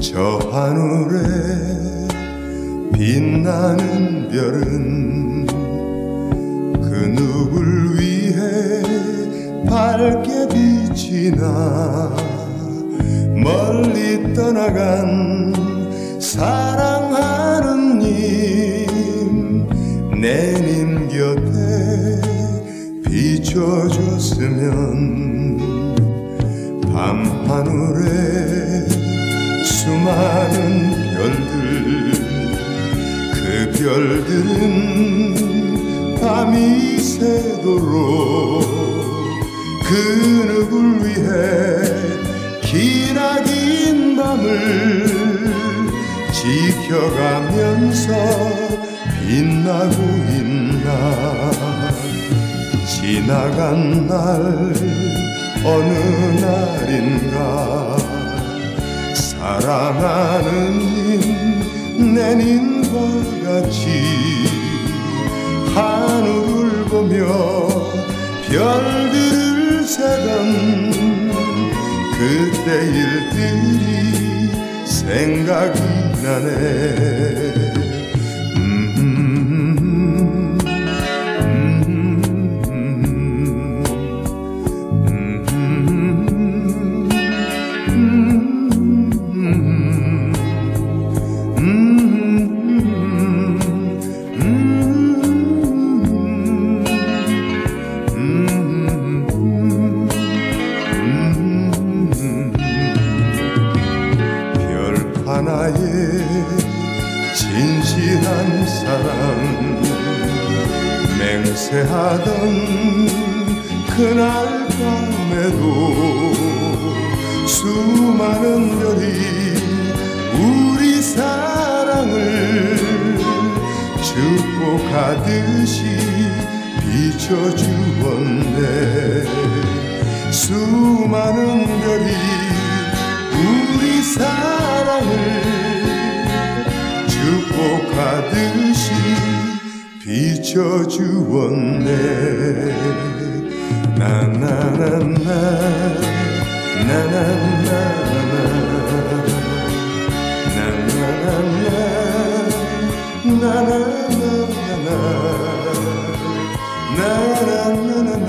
저 하늘에 빛나는 별은 밝게 비치나 멀리 떠나간 사랑하는 님 내님 곁에 비춰줬으면 밤하늘에 수많은 별들 그 별들은 밤이 새도록 그 누굴 위해 기나긴 밤을 지켜가면서 빛나고 있나? 지나간 날 어느 날인가? 사랑하는 님 내님과 같이 하늘을 보며 별들을 세던 그때 일들이 생각이 나네 진실한 사랑. 맹세하던 그날 밤에도 수많은 별이 우리 사랑을 축복하듯이 비춰주었네. 수많은 별이 비춰주었네 나나나나 나나나나 나나나나 나나나나 나나나나